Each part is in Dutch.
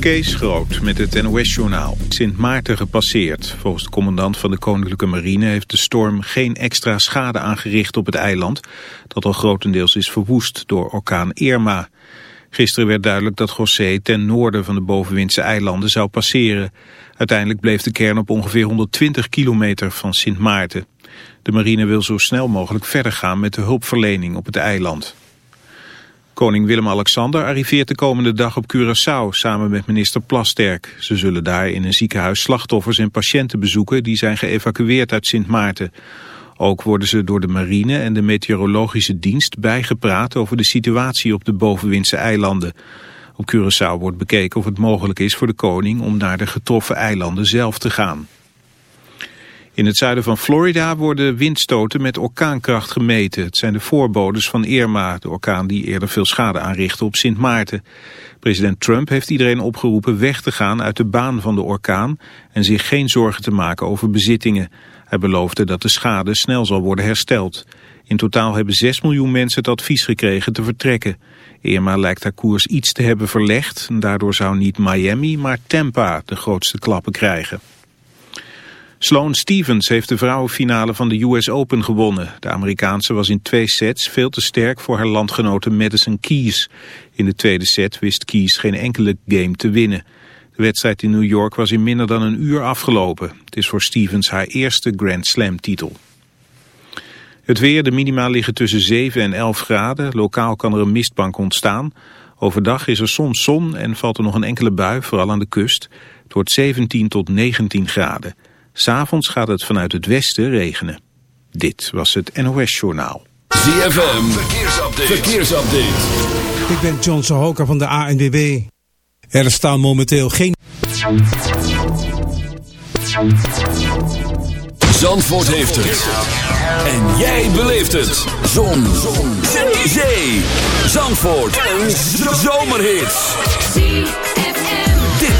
Kees Groot met het NOS-journaal. Sint Maarten gepasseerd. Volgens de commandant van de Koninklijke Marine heeft de storm geen extra schade aangericht op het eiland, dat al grotendeels is verwoest door orkaan Irma. Gisteren werd duidelijk dat José ten noorden van de bovenwindse eilanden zou passeren. Uiteindelijk bleef de kern op ongeveer 120 kilometer van Sint Maarten. De marine wil zo snel mogelijk verder gaan met de hulpverlening op het eiland. Koning Willem-Alexander arriveert de komende dag op Curaçao samen met minister Plasterk. Ze zullen daar in een ziekenhuis slachtoffers en patiënten bezoeken die zijn geëvacueerd uit Sint Maarten. Ook worden ze door de marine en de meteorologische dienst bijgepraat over de situatie op de bovenwindse eilanden. Op Curaçao wordt bekeken of het mogelijk is voor de koning om naar de getroffen eilanden zelf te gaan. In het zuiden van Florida worden windstoten met orkaankracht gemeten. Het zijn de voorbodes van Irma, de orkaan die eerder veel schade aanrichtte op Sint Maarten. President Trump heeft iedereen opgeroepen weg te gaan uit de baan van de orkaan en zich geen zorgen te maken over bezittingen. Hij beloofde dat de schade snel zal worden hersteld. In totaal hebben 6 miljoen mensen het advies gekregen te vertrekken. Irma lijkt haar koers iets te hebben verlegd. Daardoor zou niet Miami, maar Tampa de grootste klappen krijgen. Sloane Stevens heeft de vrouwenfinale van de US Open gewonnen. De Amerikaanse was in twee sets veel te sterk voor haar landgenote Madison Keys. In de tweede set wist Keys geen enkele game te winnen. De wedstrijd in New York was in minder dan een uur afgelopen. Het is voor Stevens haar eerste Grand Slam titel. Het weer, de minima liggen tussen 7 en 11 graden. Lokaal kan er een mistbank ontstaan. Overdag is er soms zon en valt er nog een enkele bui, vooral aan de kust. Het wordt 17 tot 19 graden. S'avonds gaat het vanuit het westen regenen. Dit was het NOS Journaal. ZFM, verkeersupdate. verkeersupdate. Ik ben John Sahoka van de ANWB. Er staan momenteel geen... Zandvoort heeft het. En jij beleeft het. Zon. Zon. Zee. Zandvoort. Een zomerhit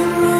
the road.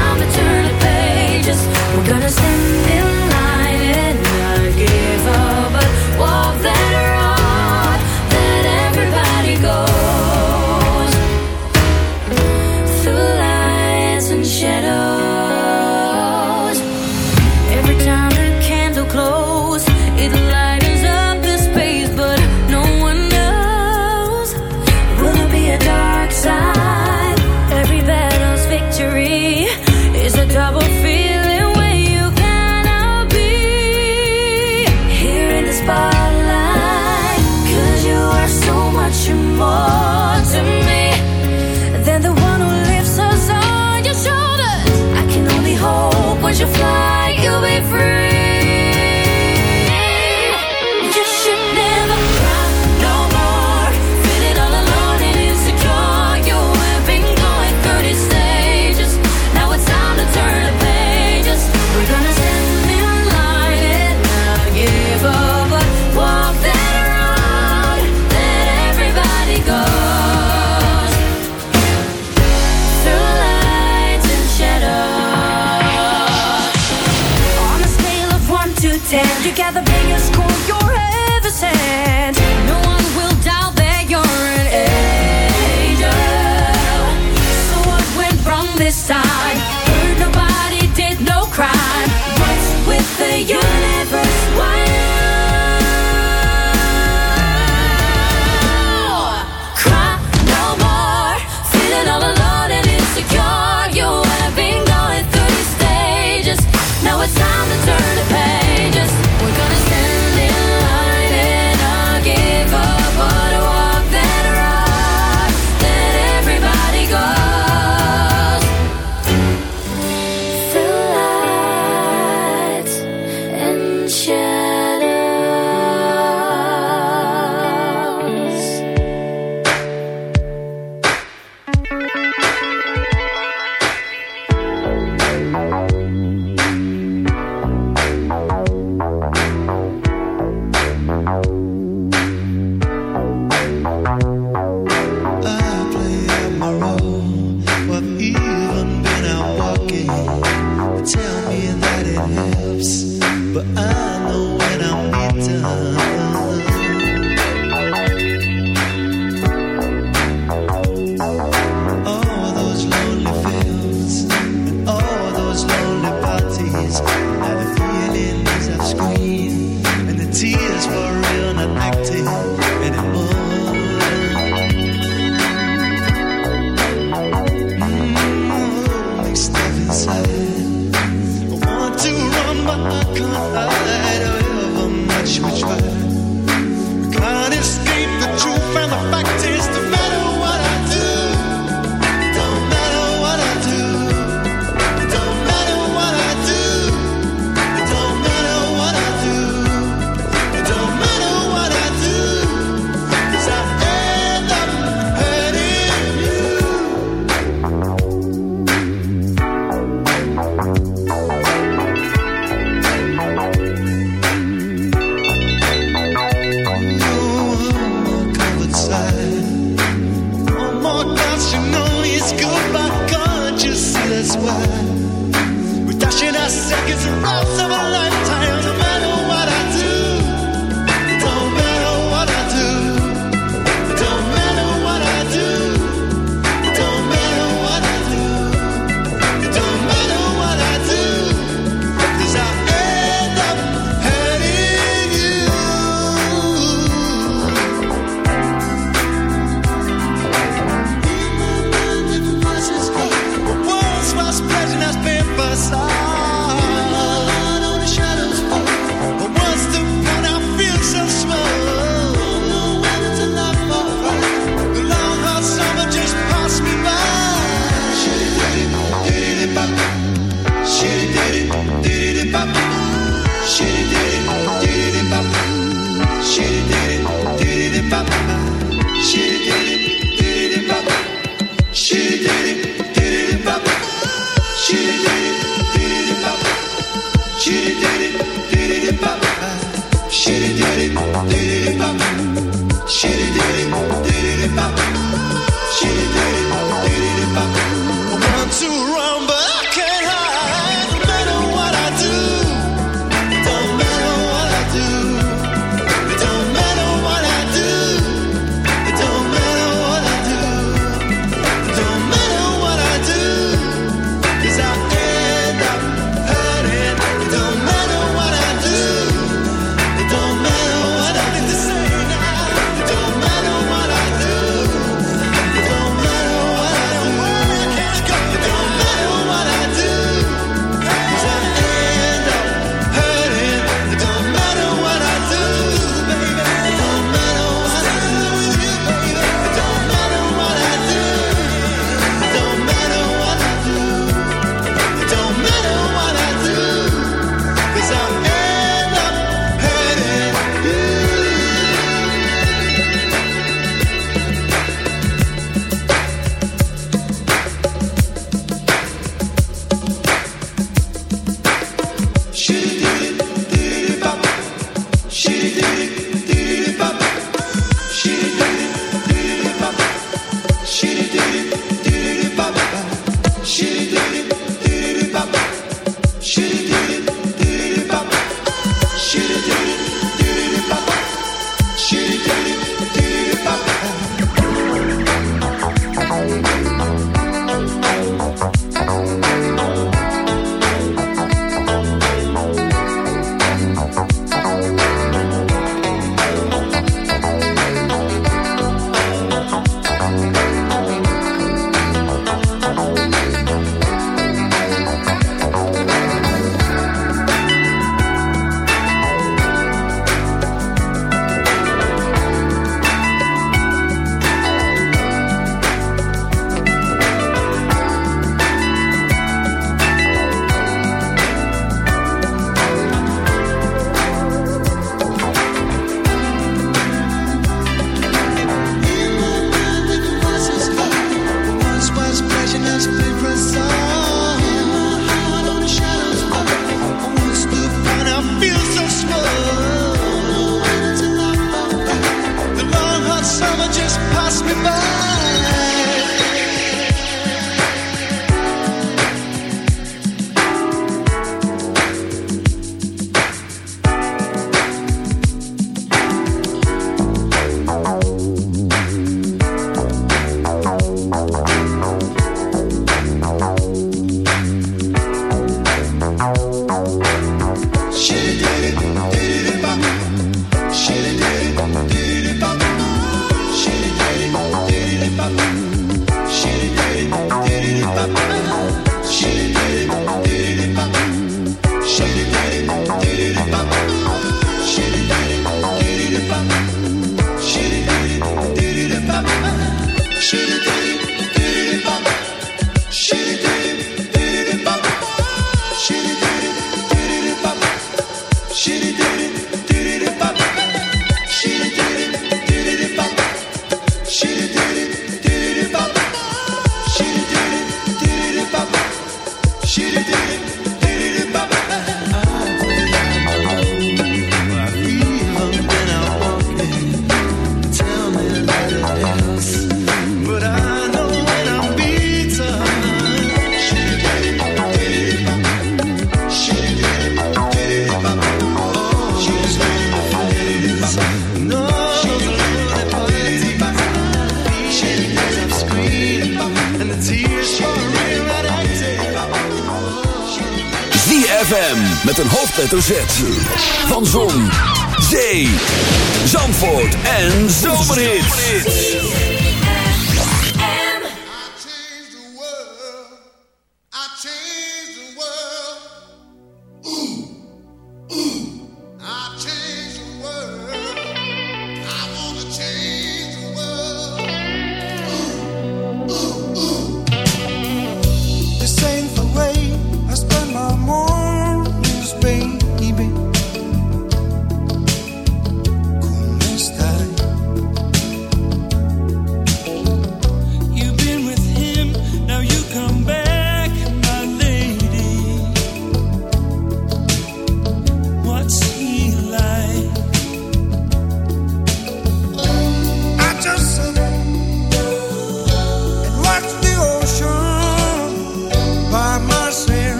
time to turn the pages. We're gonna send in We're dashing our seconds, the routes of a lifetime.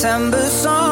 September song.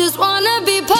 just wanna be part